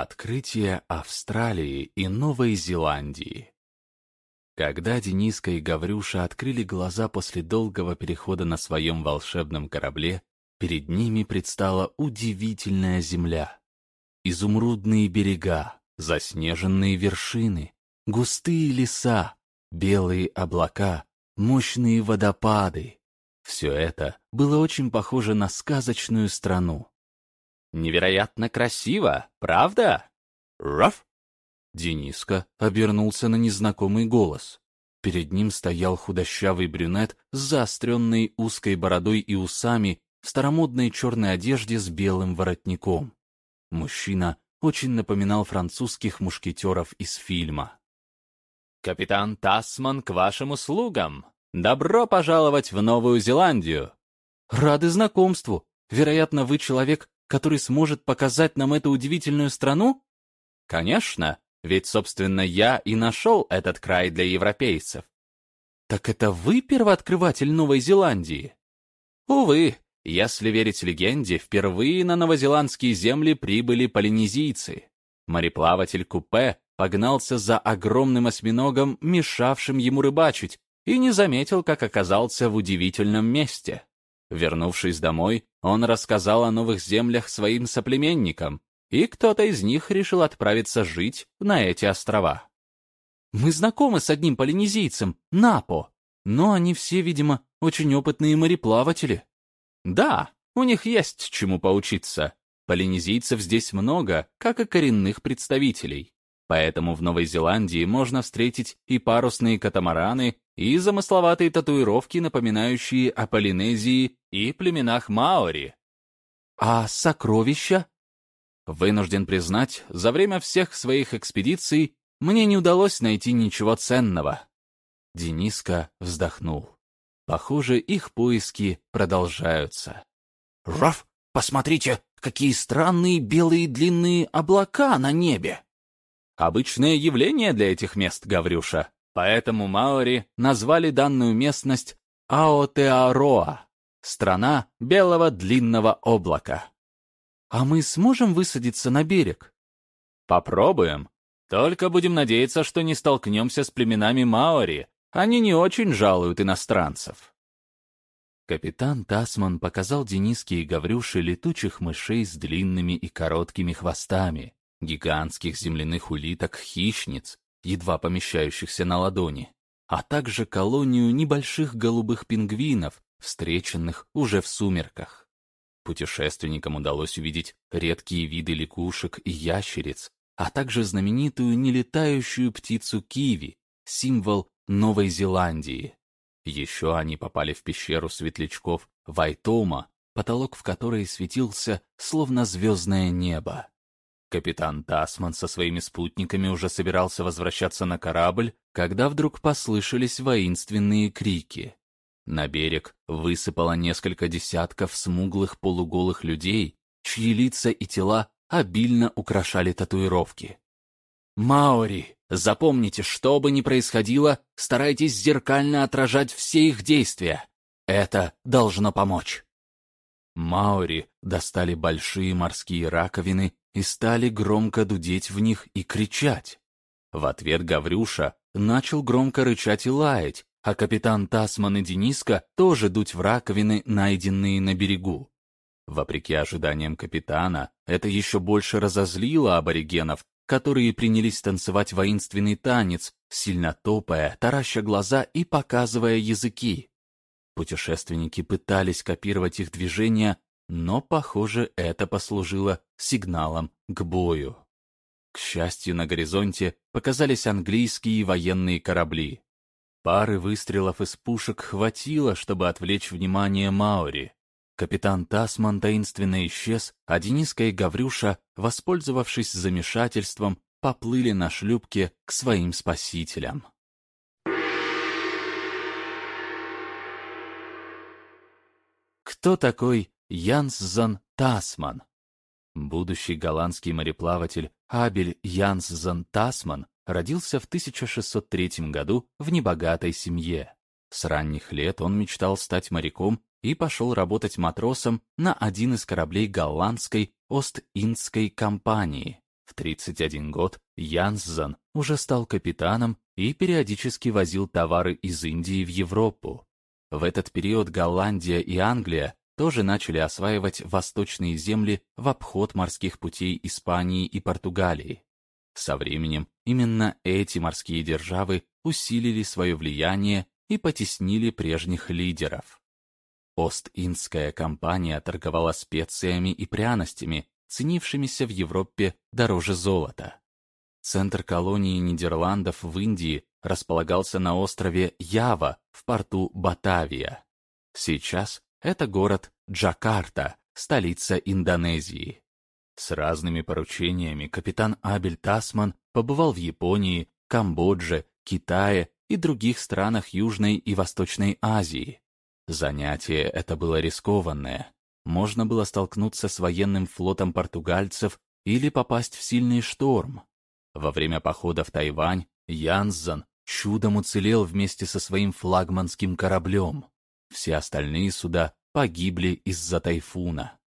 Открытие Австралии и Новой Зеландии. Когда Дениска и Гаврюша открыли глаза после долгого перехода на своем волшебном корабле, перед ними предстала удивительная земля. Изумрудные берега, заснеженные вершины, густые леса, белые облака, мощные водопады. Все это было очень похоже на сказочную страну. Невероятно красиво, правда? Раф? Дениска обернулся на незнакомый голос. Перед ним стоял худощавый брюнет с заостренной узкой бородой и усами в старомодной черной одежде с белым воротником. Мужчина очень напоминал французских мушкетеров из фильма. «Капитан Тассман к вашим услугам! Добро пожаловать в Новую Зеландию!» «Рады знакомству! Вероятно, вы человек, который сможет показать нам эту удивительную страну? Конечно, ведь, собственно, я и нашел этот край для европейцев. Так это вы первооткрыватель Новой Зеландии? Увы, если верить легенде, впервые на новозеландские земли прибыли полинезийцы. Мореплаватель Купе погнался за огромным осьминогом, мешавшим ему рыбачить, и не заметил, как оказался в удивительном месте. Вернувшись домой, он рассказал о новых землях своим соплеменникам, и кто-то из них решил отправиться жить на эти острова. Мы знакомы с одним полинезийцем, Напо, но они все, видимо, очень опытные мореплаватели. Да, у них есть чему поучиться. Полинезийцев здесь много, как и коренных представителей. Поэтому в Новой Зеландии можно встретить и парусные катамараны, и замысловатые татуировки, напоминающие о Полинезии и племенах Маори. А сокровища? Вынужден признать, за время всех своих экспедиций мне не удалось найти ничего ценного. Дениска вздохнул. Похоже, их поиски продолжаются. «Раф, посмотрите, какие странные белые длинные облака на небе!» Обычное явление для этих мест, Гаврюша. Поэтому маори назвали данную местность Аотеароа, страна белого длинного облака. А мы сможем высадиться на берег? Попробуем. Только будем надеяться, что не столкнемся с племенами маори. Они не очень жалуют иностранцев. Капитан Тасман показал Дениске и Гаврюше летучих мышей с длинными и короткими хвостами, гигантских земляных улиток-хищниц, едва помещающихся на ладони, а также колонию небольших голубых пингвинов, встреченных уже в сумерках. Путешественникам удалось увидеть редкие виды лягушек и ящериц, а также знаменитую нелетающую птицу киви, символ Новой Зеландии. Еще они попали в пещеру светлячков Вайтома, потолок в которой светился, словно звездное небо. Капитан Тасман со своими спутниками уже собирался возвращаться на корабль, когда вдруг послышались воинственные крики. На берег высыпало несколько десятков смуглых полуголых людей, чьи лица и тела обильно украшали татуировки. «Маори, запомните, что бы ни происходило, старайтесь зеркально отражать все их действия. Это должно помочь». Маори достали большие морские раковины и стали громко дудеть в них и кричать. В ответ Гаврюша начал громко рычать и лаять, а капитан Тасман и Дениска тоже дуть в раковины, найденные на берегу. Вопреки ожиданиям капитана, это еще больше разозлило аборигенов, которые принялись танцевать воинственный танец, сильно топая, тараща глаза и показывая языки. Путешественники пытались копировать их движения, но, похоже, это послужило сигналом к бою. К счастью, на горизонте показались английские военные корабли. Пары выстрелов из пушек хватило, чтобы отвлечь внимание Маори. Капитан Тасман таинственно исчез, а Дениска и Гаврюша, воспользовавшись замешательством, поплыли на шлюпке к своим спасителям. Кто такой Янсзон Тасман. Будущий голландский мореплаватель Абель Янсзон Тасман родился в 1603 году в небогатой семье. С ранних лет он мечтал стать моряком и пошел работать матросом на один из кораблей голландской Ост-Индской компании. В 31 год Янсзен уже стал капитаном и периодически возил товары из Индии в Европу. В этот период Голландия и Англия тоже начали осваивать восточные земли в обход морских путей Испании и Португалии. Со временем именно эти морские державы усилили свое влияние и потеснили прежних лидеров. Ост-Индская компания торговала специями и пряностями, ценившимися в Европе дороже золота. Центр колонии Нидерландов в Индии располагался на острове Ява в порту Батавия. Сейчас это город Джакарта, столица Индонезии. С разными поручениями капитан Абель Тасман побывал в Японии, Камбодже, Китае и других странах Южной и Восточной Азии. Занятие это было рискованное. Можно было столкнуться с военным флотом португальцев или попасть в сильный шторм. Во время похода в Тайвань Янзан чудом уцелел вместе со своим флагманским кораблем. Все остальные суда погибли из-за тайфуна.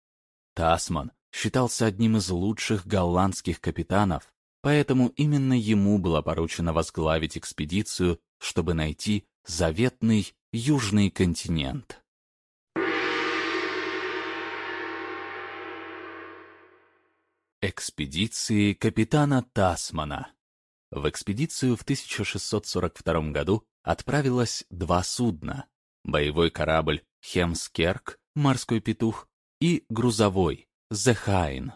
Тасман считался одним из лучших голландских капитанов, поэтому именно ему было поручено возглавить экспедицию, чтобы найти заветный Южный континент. Экспедиции капитана Тасмана В экспедицию в 1642 году отправилось два судна. Боевой корабль Хемскерк, морской петух, и грузовой Зехайн.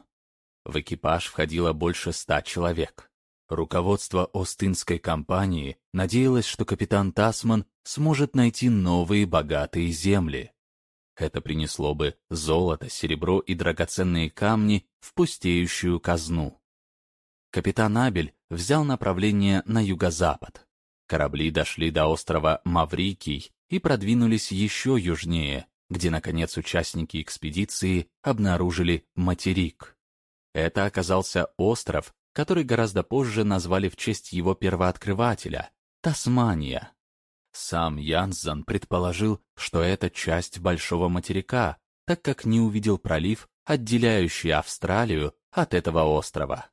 В экипаж входило больше ста человек. Руководство Остинской компании надеялось, что капитан Тасман сможет найти новые богатые земли. Это принесло бы золото, серебро и драгоценные камни в пустеющую казну. Капитан Абель взял направление на юго-запад. Корабли дошли до острова Маврикий и продвинулись еще южнее, где, наконец, участники экспедиции обнаружили материк. Это оказался остров, который гораздо позже назвали в честь его первооткрывателя — Тасмания. Сам Янзан предположил, что это часть большого материка, так как не увидел пролив, отделяющий Австралию от этого острова.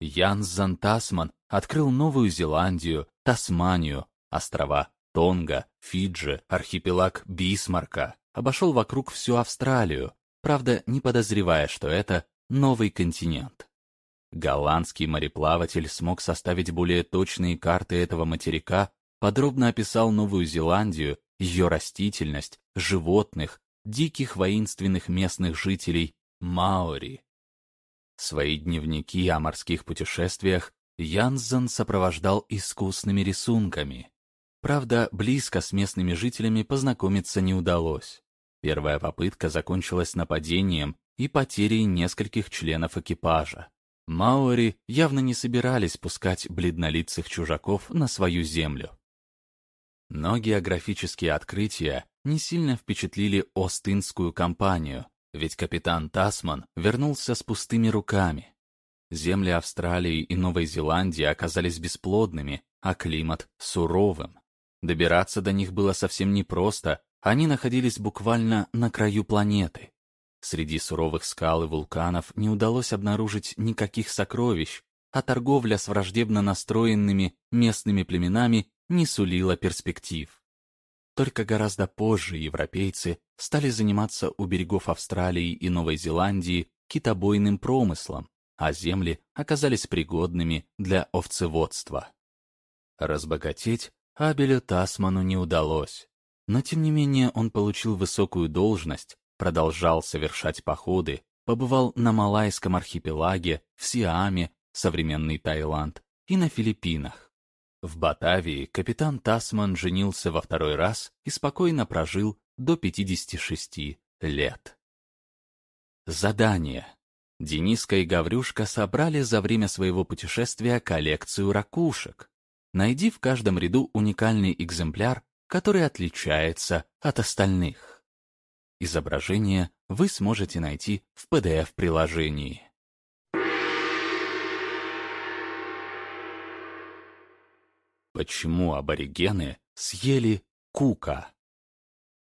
Янзан Тасман открыл Новую Зеландию, Тасманию, острова Тонга, Фиджи, архипелаг Бисмарка, обошел вокруг всю Австралию, правда, не подозревая, что это новый континент. Голландский мореплаватель смог составить более точные карты этого материка, подробно описал Новую Зеландию, ее растительность, животных, диких воинственных местных жителей Маори. Свои дневники о морских путешествиях Янзен сопровождал искусными рисунками. Правда, близко с местными жителями познакомиться не удалось. Первая попытка закончилась нападением и потерей нескольких членов экипажа. Маори явно не собирались пускать бледнолицых чужаков на свою землю. Но географические открытия не сильно впечатлили Остинскую компанию, ведь капитан Тасман вернулся с пустыми руками. Земли Австралии и Новой Зеландии оказались бесплодными, а климат — суровым. Добираться до них было совсем непросто, они находились буквально на краю планеты. Среди суровых скал и вулканов не удалось обнаружить никаких сокровищ, а торговля с враждебно настроенными местными племенами не сулила перспектив. Только гораздо позже европейцы стали заниматься у берегов Австралии и Новой Зеландии китобойным промыслом, а земли оказались пригодными для овцеводства. Разбогатеть Абелю Тасману не удалось. Но тем не менее он получил высокую должность, продолжал совершать походы, побывал на Малайском архипелаге, в Сиаме, современный Таиланд, и на Филиппинах. В Батавии капитан Тасман женился во второй раз и спокойно прожил до 56 лет. Задание. Дениска и Гаврюшка собрали за время своего путешествия коллекцию ракушек. Найди в каждом ряду уникальный экземпляр, который отличается от остальных. Изображение вы сможете найти в PDF-приложении. Почему аборигены съели Кука?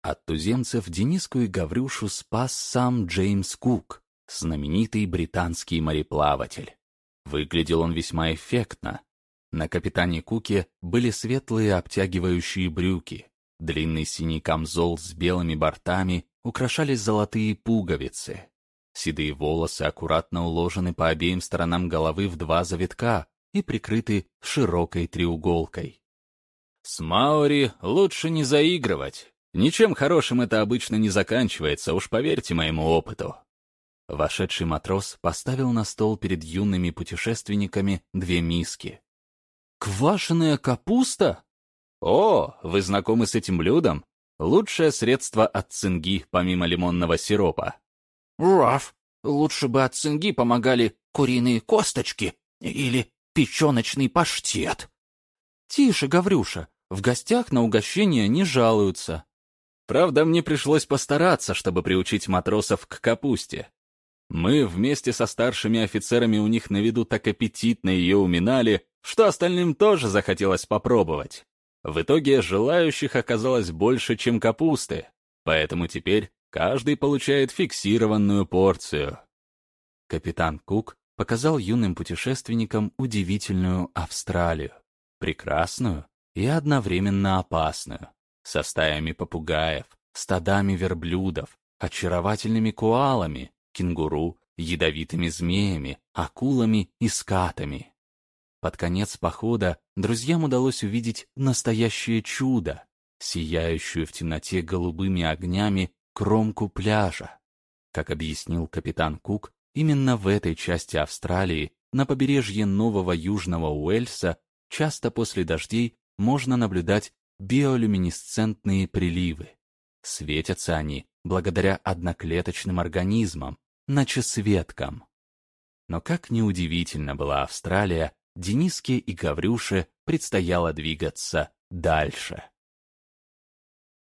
От туземцев Дениску и Гаврюшу спас сам Джеймс Кук, знаменитый британский мореплаватель. Выглядел он весьма эффектно. На капитане Куке были светлые обтягивающие брюки, длинный синий камзол с белыми бортами, украшались золотые пуговицы. Седые волосы аккуратно уложены по обеим сторонам головы в два завитка и прикрыты широкой треуголкой. С Маори лучше не заигрывать. Ничем хорошим это обычно не заканчивается, уж поверьте моему опыту. Вошедший матрос поставил на стол перед юными путешественниками две миски. «Квашеная капуста?» «О, вы знакомы с этим блюдом? Лучшее средство от цинги, помимо лимонного сиропа». «Раф, лучше бы от цинги помогали куриные косточки или печеночный паштет». «Тише, Гаврюша, в гостях на угощение не жалуются». Правда, мне пришлось постараться, чтобы приучить матросов к капусте. Мы вместе со старшими офицерами у них на виду так аппетитно ее уминали, что остальным тоже захотелось попробовать. В итоге желающих оказалось больше, чем капусты, поэтому теперь каждый получает фиксированную порцию. Капитан Кук показал юным путешественникам удивительную Австралию, прекрасную и одновременно опасную, со стаями попугаев, стадами верблюдов, очаровательными куалами, кенгуру, ядовитыми змеями, акулами и скатами. Под конец похода друзьям удалось увидеть настоящее чудо, сияющую в темноте голубыми огнями кромку пляжа. Как объяснил капитан Кук, именно в этой части Австралии, на побережье Нового Южного Уэльса, часто после дождей можно наблюдать биолюминесцентные приливы. Светятся они благодаря одноклеточным организмам, ночесветкам. Но как неудивительно была Австралия, Дениске и Гаврюше предстояло двигаться дальше.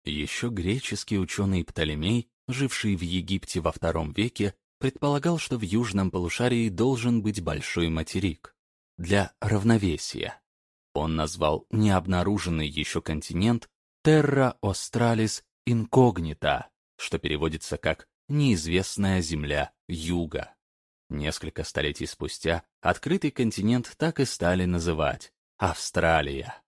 Еще греческий ученый Птолемей, живший в Египте во втором веке, предполагал, что в южном полушарии должен быть большой материк для равновесия. Он назвал необнаруженный еще континент Terra Australis Incognita, что переводится как «неизвестная земля юга». Несколько столетий спустя открытый континент так и стали называть Австралия.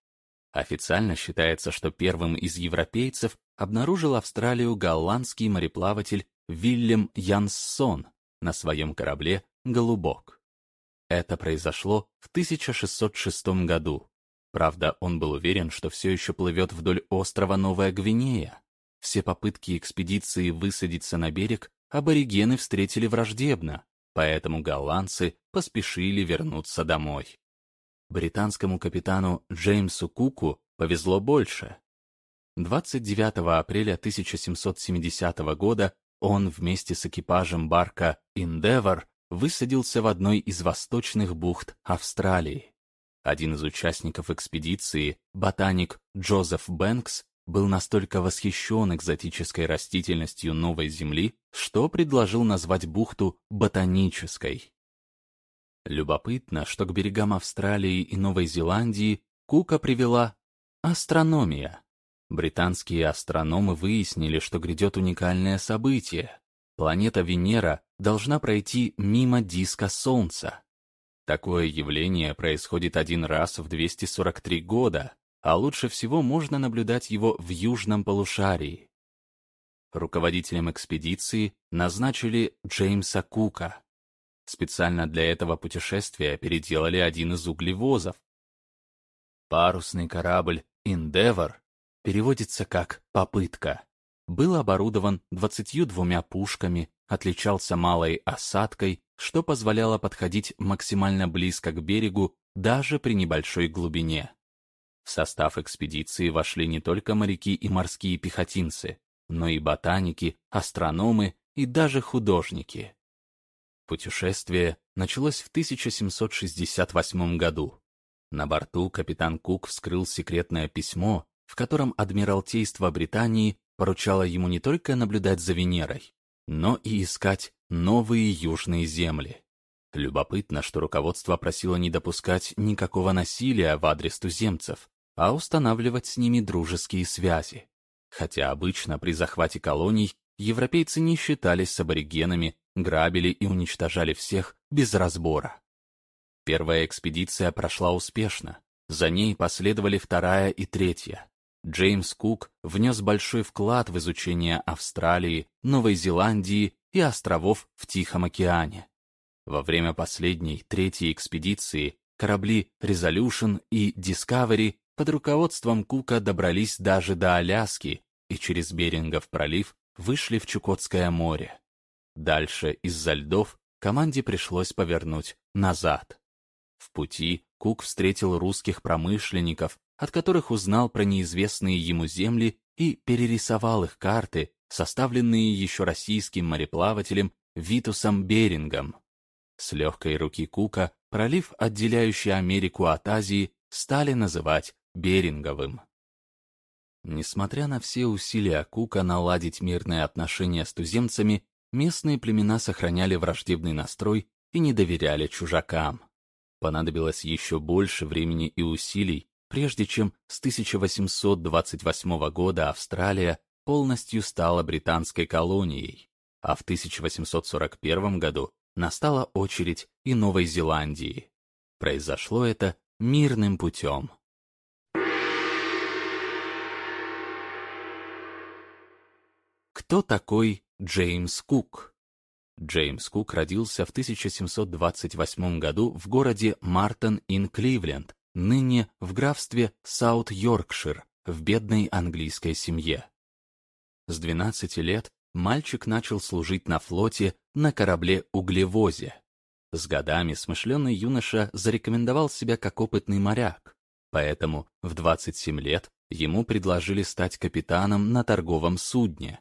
Официально считается, что первым из европейцев обнаружил Австралию голландский мореплаватель Вильям Янссон на своем корабле «Голубок». Это произошло в 1606 году. Правда, он был уверен, что все еще плывет вдоль острова Новая Гвинея, все попытки экспедиции высадиться на берег аборигены встретили враждебно, поэтому голландцы поспешили вернуться домой. Британскому капитану Джеймсу Куку повезло больше. 29 апреля 1770 года он вместе с экипажем барка «Индевор» высадился в одной из восточных бухт Австралии. Один из участников экспедиции, ботаник Джозеф Бэнкс, был настолько восхищен экзотической растительностью новой земли, что предложил назвать бухту ботанической. Любопытно, что к берегам Австралии и Новой Зеландии Кука привела астрономия. Британские астрономы выяснили, что грядет уникальное событие. Планета Венера должна пройти мимо диска Солнца. Такое явление происходит один раз в 243 года, а лучше всего можно наблюдать его в южном полушарии. Руководителем экспедиции назначили Джеймса Кука. Специально для этого путешествия переделали один из углевозов. Парусный корабль «Endeavour» переводится как «попытка». Был оборудован 22 пушками, отличался малой осадкой, что позволяло подходить максимально близко к берегу даже при небольшой глубине. В состав экспедиции вошли не только моряки и морские пехотинцы, но и ботаники, астрономы и даже художники. Путешествие началось в 1768 году. На борту капитан Кук вскрыл секретное письмо, в котором Адмиралтейство Британии поручало ему не только наблюдать за Венерой, но и искать новые южные земли. Любопытно, что руководство просило не допускать никакого насилия в адрес туземцев, а устанавливать с ними дружеские связи. Хотя обычно при захвате колоний европейцы не считались с аборигенами, грабили и уничтожали всех без разбора. Первая экспедиция прошла успешно. За ней последовали вторая и третья. Джеймс Кук внес большой вклад в изучение Австралии, Новой Зеландии и островов в Тихом океане. Во время последней, третьей экспедиции корабли Resolution и Discovery под руководством Кука добрались даже до Аляски и через Берингов пролив вышли в Чукотское море. Дальше из-за льдов команде пришлось повернуть назад. В пути Кук встретил русских промышленников, от которых узнал про неизвестные ему земли и перерисовал их карты, составленные еще российским мореплавателем Витусом Берингом. С легкой руки Кука пролив, отделяющий Америку от Азии, стали называть Беринговым. Несмотря на все усилия Кука наладить мирные отношения с туземцами, местные племена сохраняли враждебный настрой и не доверяли чужакам. Понадобилось еще больше времени и усилий, прежде чем с 1828 года Австралия полностью стала британской колонией, а в 1841 году настала очередь и Новой Зеландии. Произошло это мирным путем. Кто такой Джеймс Кук? Джеймс Кук родился в 1728 году в городе Мартон-ин-Кливленд, ныне в графстве Саут-Йоркшир, в бедной английской семье. С 12 лет мальчик начал служить на флоте на корабле-углевозе. С годами смышленый юноша зарекомендовал себя как опытный моряк, поэтому в 27 лет ему предложили стать капитаном на торговом судне.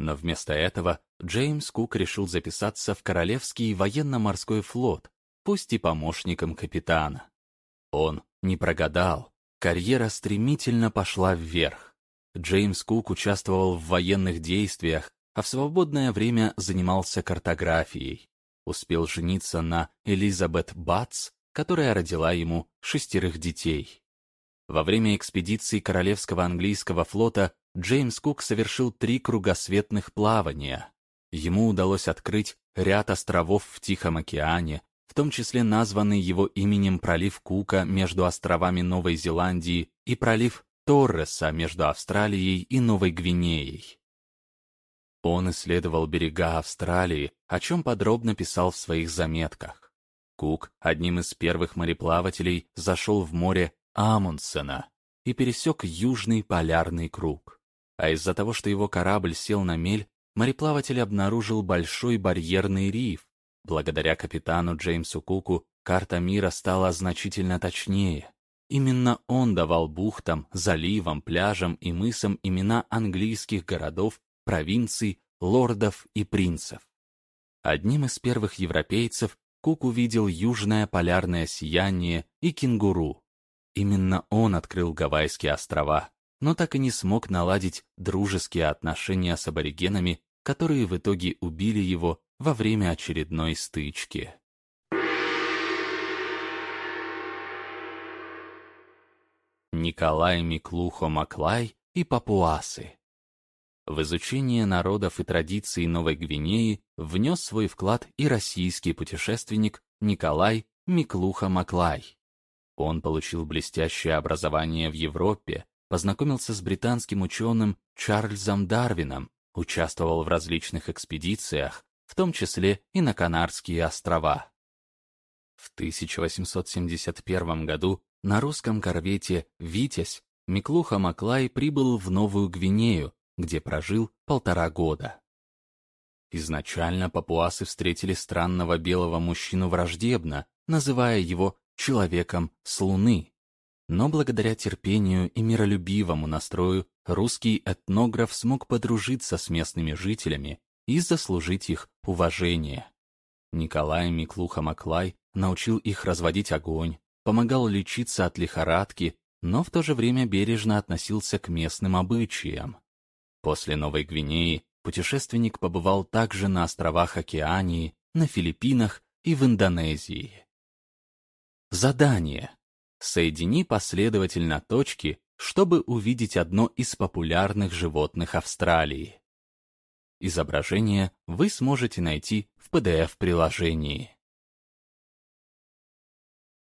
Но вместо этого Джеймс Кук решил записаться в Королевский военно-морской флот, пусть и помощником капитана. Он не прогадал, карьера стремительно пошла вверх. Джеймс Кук участвовал в военных действиях, а в свободное время занимался картографией. Успел жениться на Элизабет Батс, которая родила ему шестерых детей. Во время экспедиции Королевского английского флота Джеймс Кук совершил три кругосветных плавания. Ему удалось открыть ряд островов в Тихом океане, в том числе названный его именем пролив Кука между островами Новой Зеландии и пролив Торреса между Австралией и Новой Гвинеей. Он исследовал берега Австралии, о чем подробно писал в своих заметках. Кук, одним из первых мореплавателей, зашел в море Амундсена и пересек Южный полярный круг. А из-за того, что его корабль сел на мель, мореплаватель обнаружил большой барьерный риф. Благодаря капитану Джеймсу Куку карта мира стала значительно точнее. Именно он давал бухтам, заливам, пляжам и мысам имена английских городов провинций, лордов и принцев. Одним из первых европейцев Кук увидел южное полярное сияние и кенгуру. Именно он открыл Гавайские острова, но так и не смог наладить дружеские отношения с аборигенами, которые в итоге убили его во время очередной стычки. Николай Миклухо Маклай и папуасы в изучение народов и традиций Новой Гвинеи внес свой вклад и российский путешественник Николай Миклуха-Маклай. Он получил блестящее образование в Европе, познакомился с британским ученым Чарльзом Дарвином, участвовал в различных экспедициях, в том числе и на Канарские острова. В 1871 году на русском корвете «Витязь» Миклуха Маклай прибыл в Новую Гвинею, где прожил полтора года. Изначально папуасы встретили странного белого мужчину враждебно, называя его «человеком с Луны». Но благодаря терпению и миролюбивому настрою русский этнограф смог подружиться с местными жителями и заслужить их уважение. Николай Миклуха-Маклай научил их разводить огонь, помогал лечиться от лихорадки, но в то же время бережно относился к местным обычаям. После Новой Гвинеи путешественник побывал также на островах Океании, на Филиппинах и в Индонезии. Задание. Соедини последовательно точки, чтобы увидеть одно из популярных животных Австралии. Изображение вы сможете найти в PDF-приложении.